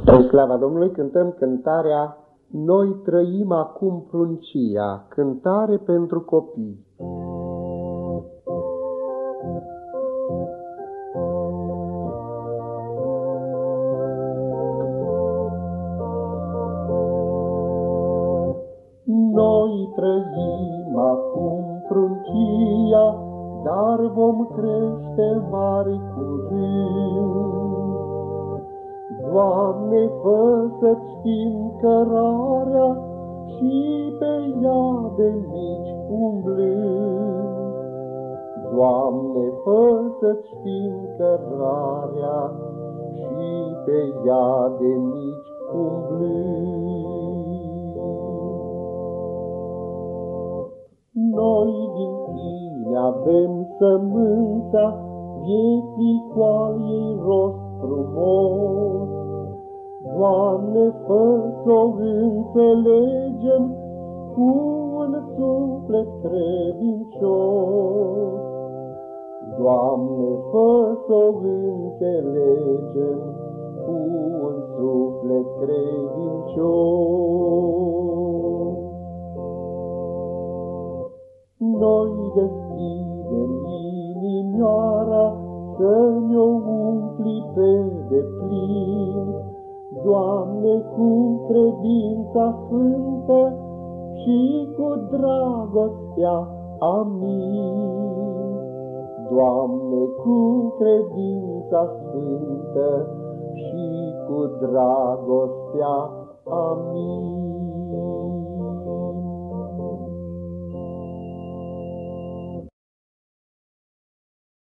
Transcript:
Spre slava Domnului cântăm cântarea Noi trăim acum pruncia, cântare pentru copii. Noi trăim acum pruncia, dar vom crește mari curând. Doamne, fă să știm cărarea și pe ea de mici umblând. Doamne, fă să știm cărarea și pe ea de mici umblând. Noi din tine avem sămânța vieții cu al ei rost Doamne, fă să o înțelegem cu un suflet credincios. Doamne, fă să o înțelegem cu un suflet credincios. Noi deschidem inimioara să ne-o umpli pe deplin, Doamne, cu credința sfântă și cu dragostea. Amin. Doamne, cu credința sfântă și cu dragostea. Amin.